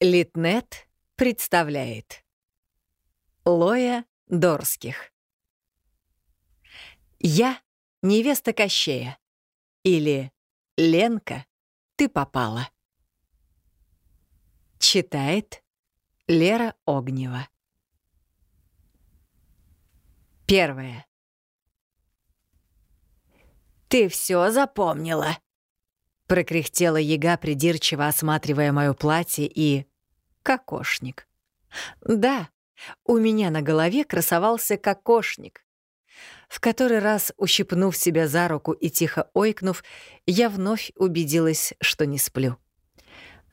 Литнет представляет Лоя Дорских Я невеста Кощея или Ленка, ты попала. Читает Лера Огнева. Первое. «Ты все запомнила?» Прокряхтела яга, придирчиво осматривая мое платье и... Кокошник. Да, у меня на голове красовался кокошник. В который раз, ущипнув себя за руку и тихо ойкнув, я вновь убедилась, что не сплю.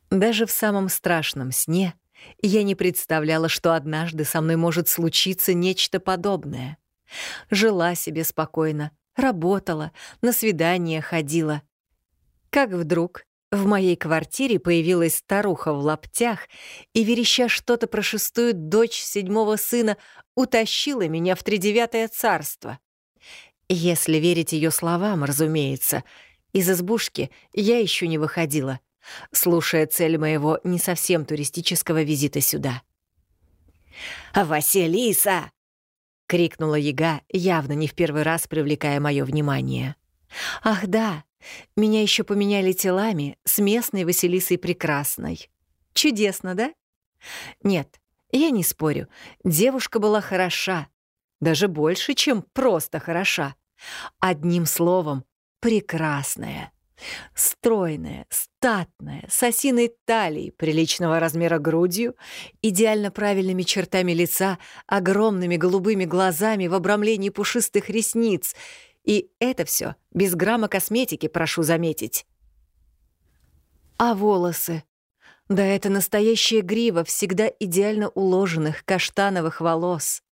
Даже в самом страшном сне я не представляла, что однажды со мной может случиться нечто подобное. Жила себе спокойно, работала, на свидания ходила — как вдруг в моей квартире появилась старуха в лаптях и, вереща что-то про шестую дочь седьмого сына, утащила меня в тридевятое царство. Если верить ее словам, разумеется, из избушки я еще не выходила, слушая цель моего не совсем туристического визита сюда. «Василиса!» — крикнула яга, явно не в первый раз привлекая мое внимание. «Ах да, меня еще поменяли телами с местной Василисой Прекрасной. Чудесно, да? Нет, я не спорю. Девушка была хороша. Даже больше, чем просто хороша. Одним словом, прекрасная. Стройная, статная, с осиной талией, приличного размера грудью, идеально правильными чертами лица, огромными голубыми глазами в обрамлении пушистых ресниц — и это все без грамма косметики, прошу заметить. А волосы? Да это настоящая грива всегда идеально уложенных каштановых волос.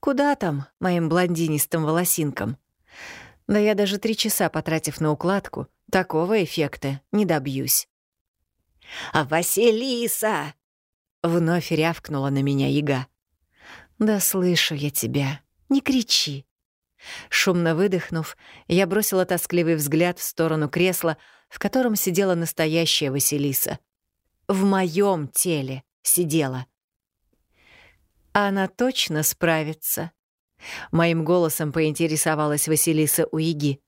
Куда там моим блондинистым волосинкам? Да я даже три часа, потратив на укладку, такого эффекта не добьюсь. «А Василиса!» — вновь рявкнула на меня яга. «Да слышу я тебя. Не кричи. Шумно выдохнув, я бросила тоскливый взгляд в сторону кресла, в котором сидела настоящая Василиса. В моем теле сидела. Она точно справится. Моим голосом поинтересовалась Василиса у Иги.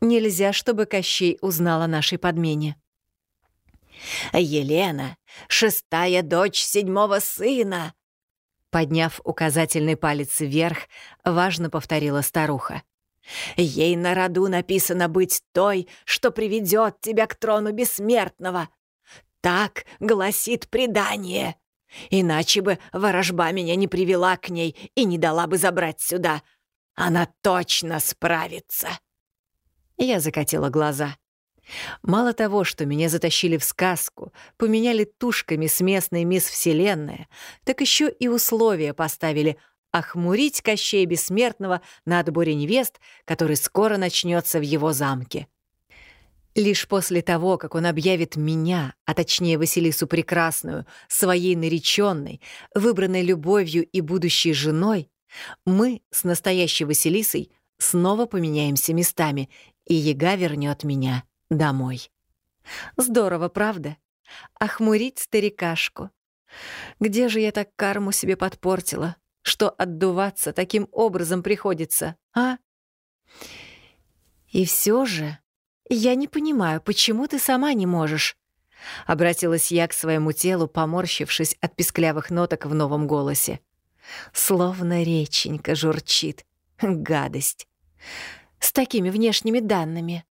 Нельзя, чтобы Кощей узнал о нашей подмене. «Елена, шестая дочь седьмого сына!» Подняв указательный палец вверх, важно повторила старуха. «Ей на роду написано быть той, что приведет тебя к трону бессмертного. Так гласит предание. Иначе бы ворожба меня не привела к ней и не дала бы забрать сюда. Она точно справится». Я закатила глаза. Мало того, что меня затащили в сказку, поменяли тушками с местной мисс Вселенная, так еще и условия поставили охмурить Кощея Бессмертного на отборе невест, который скоро начнется в его замке. Лишь после того, как он объявит меня, а точнее Василису Прекрасную, своей нареченной, выбранной любовью и будущей женой, мы с настоящей Василисой снова поменяемся местами, и Яга вернет меня домой. Здорово, правда? Охмурить старикашку. Где же я так карму себе подпортила, что отдуваться таким образом приходится, а? И все же я не понимаю, почему ты сама не можешь. Обратилась я к своему телу, поморщившись от писклявых ноток в новом голосе. Словно реченька журчит. Гадость. С такими внешними данными.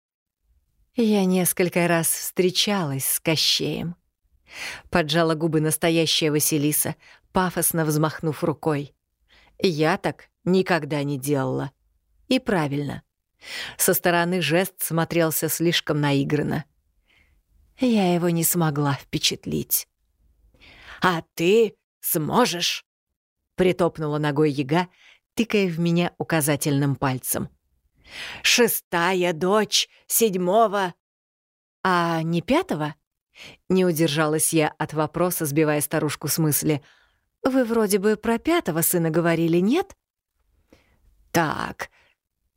Я несколько раз встречалась с Кощеем. Поджала губы настоящая Василиса, пафосно взмахнув рукой. Я так никогда не делала. И правильно. Со стороны жест смотрелся слишком наигранно. Я его не смогла впечатлить. «А ты сможешь?» — притопнула ногой яга, тыкая в меня указательным пальцем. Шестая дочь седьмого... А не пятого? Не удержалась я от вопроса, сбивая старушку с мысли. Вы вроде бы про пятого сына говорили, нет? Так.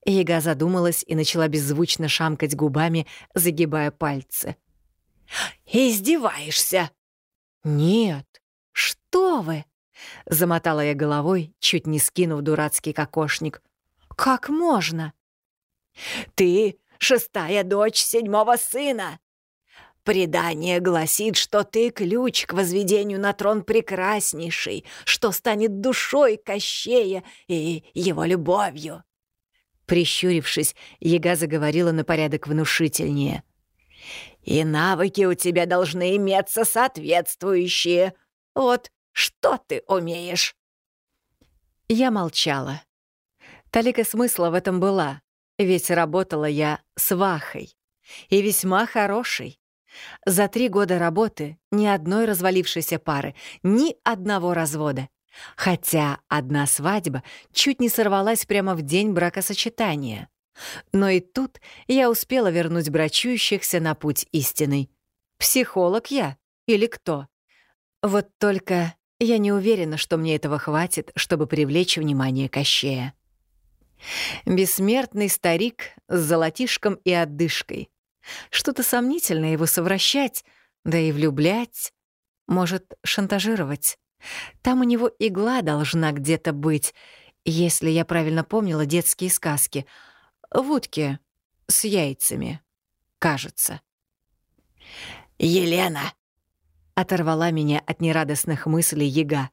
Яга задумалась и начала беззвучно шамкать губами, загибая пальцы. «Издеваешься!» «Нет, что вы!» — замотала я головой, чуть не скинув дурацкий кокошник. «Как можно?» «Ты — шестая дочь седьмого сына!» Предание гласит, что ты ключ к возведению на трон прекраснейший, что станет душой Кощея и его любовью. Прищурившись, Яга заговорила на порядок внушительнее. «И навыки у тебя должны иметься соответствующие. Вот что ты умеешь?» Я молчала. Талика смысла в этом была, ведь работала я с Вахой. И весьма хорошей. За три года работы ни одной развалившейся пары, ни одного развода. Хотя одна свадьба чуть не сорвалась прямо в день бракосочетания. Но и тут я успела вернуть брачующихся на путь истинный. Психолог я или кто? Вот только я не уверена, что мне этого хватит, чтобы привлечь внимание Кощея. Бессмертный старик с золотишком и отдышкой. Что-то сомнительное его совращать, да и влюблять. Может, шантажировать. Там у него игла должна где-то быть, если я правильно помнила детские сказки. В утке с яйцами, кажется. «Елена!» — оторвала меня от нерадостных мыслей яга.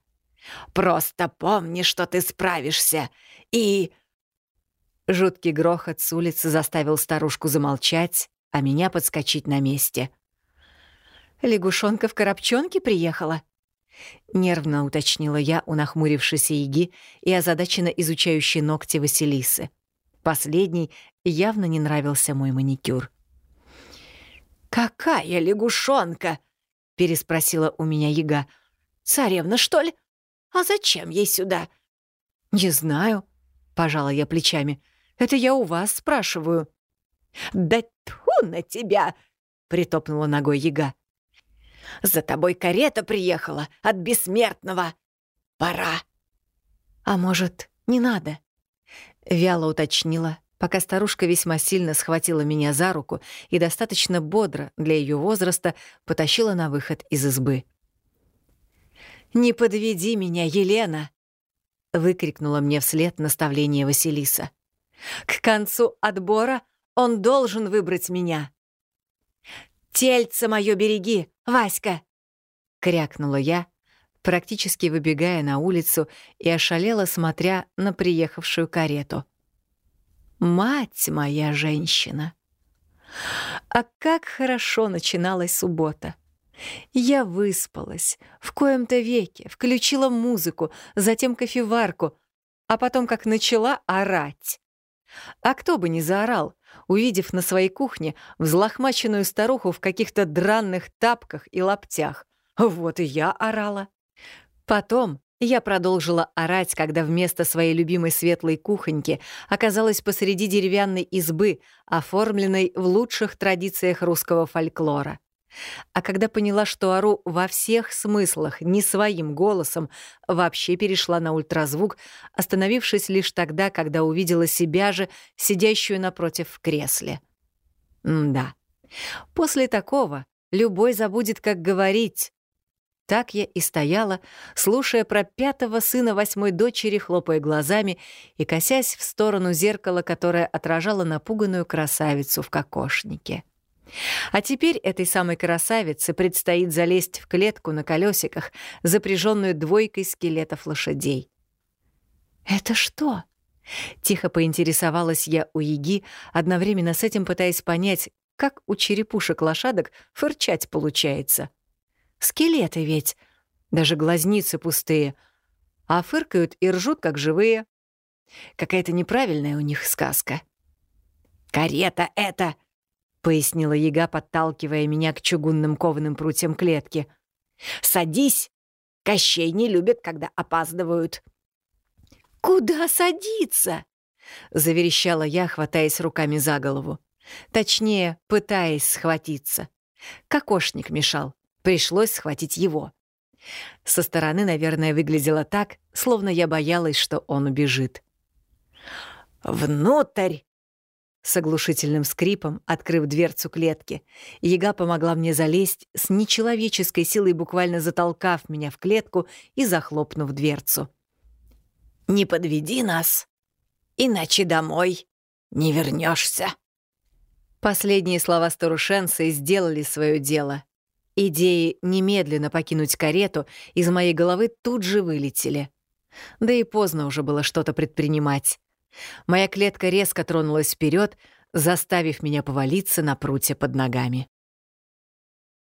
«Просто помни, что ты справишься, и...» Жуткий грохот с улицы заставил старушку замолчать, а меня подскочить на месте. «Лягушонка в коробчонке приехала?» Нервно уточнила я у нахмурившейся Иги и озадаченно изучающей ногти Василисы. Последний явно не нравился мой маникюр. «Какая лягушонка?» — переспросила у меня Яга. «Царевна, что ли? А зачем ей сюда?» «Не знаю», — пожала я плечами. «Это я у вас спрашиваю». «Да тьфу на тебя!» — притопнула ногой яга. «За тобой карета приехала от бессмертного. Пора!» «А может, не надо?» — вяло уточнила, пока старушка весьма сильно схватила меня за руку и достаточно бодро для ее возраста потащила на выход из избы. «Не подведи меня, Елена!» — выкрикнула мне вслед наставление Василиса. «К концу отбора он должен выбрать меня. «Тельце мое береги, Васька!» — крякнула я, практически выбегая на улицу и ошалела, смотря на приехавшую карету. «Мать моя женщина!» А как хорошо начиналась суббота! Я выспалась, в коем-то веке, включила музыку, затем кофеварку, а потом как начала орать. А кто бы не заорал, увидев на своей кухне взлохмаченную старуху в каких-то дранных тапках и лаптях. Вот и я орала. Потом я продолжила орать, когда вместо своей любимой светлой кухоньки оказалась посреди деревянной избы, оформленной в лучших традициях русского фольклора. А когда поняла, что ору во всех смыслах, не своим голосом, вообще перешла на ультразвук, остановившись лишь тогда, когда увидела себя же, сидящую напротив в кресле. М да. После такого любой забудет, как говорить. Так я и стояла, слушая про пятого сына восьмой дочери, хлопая глазами и косясь в сторону зеркала, которое отражало напуганную красавицу в кокошнике. А теперь этой самой красавице предстоит залезть в клетку на колесиках, запряженную двойкой скелетов лошадей. «Это что?» — тихо поинтересовалась я у Яги, одновременно с этим пытаясь понять, как у черепушек лошадок фырчать получается. «Скелеты ведь, даже глазницы пустые, а фыркают и ржут, как живые. Какая-то неправильная у них сказка». «Карета это!» Пояснила яга, подталкивая меня к чугунным кованым прутьям клетки. «Садись! Кощей не любит, когда опаздывают». «Куда садиться?» — заверещала я, хватаясь руками за голову. Точнее, пытаясь схватиться. Кокошник мешал. Пришлось схватить его. Со стороны, наверное, выглядело так, словно я боялась, что он убежит. «Внутрь!» С оглушительным скрипом, открыв дверцу клетки, яга помогла мне залезть с нечеловеческой силой, буквально затолкав меня в клетку и захлопнув дверцу. «Не подведи нас, иначе домой не вернешься. Последние слова старушенцы сделали свое дело. Идеи немедленно покинуть карету из моей головы тут же вылетели. Да и поздно уже было что-то предпринимать. Моя клетка резко тронулась вперед, заставив меня повалиться на прутья под ногами.